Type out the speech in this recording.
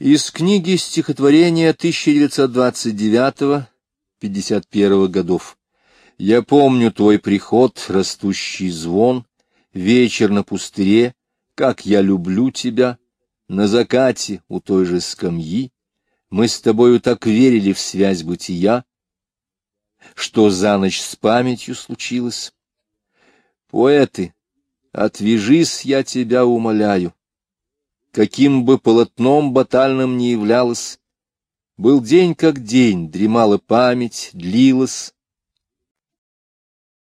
Из книги стихотворения 1929-51 годов. Я помню твой приход, растущий звон, вечер на пустыре, как я люблю тебя, на закате у той же скамьи. Мы с тобою так верили в связь бытия, что за ночь с памятью случилось. Поэты, отвяжись, я тебя умоляю, каким бы полотном батальным ни являлось. Был день как день, дремала память, длилась,